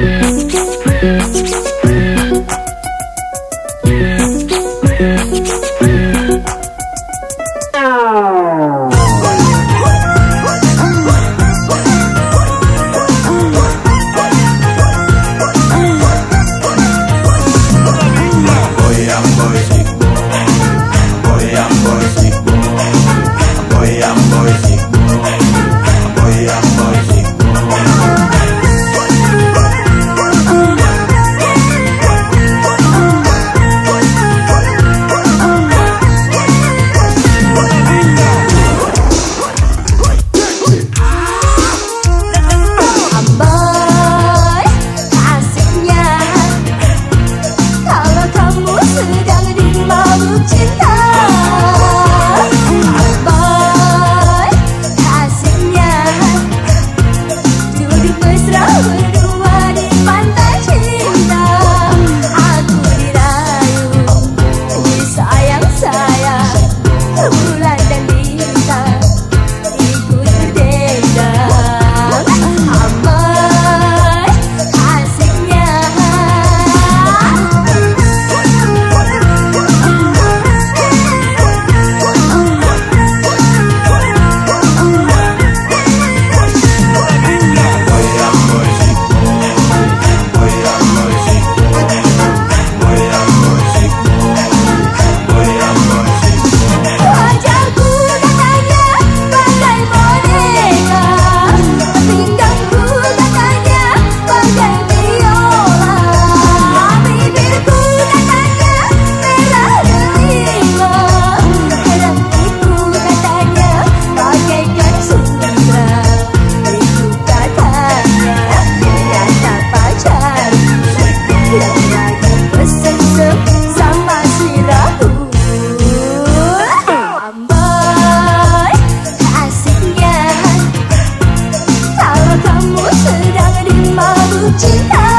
sedang 鸡汤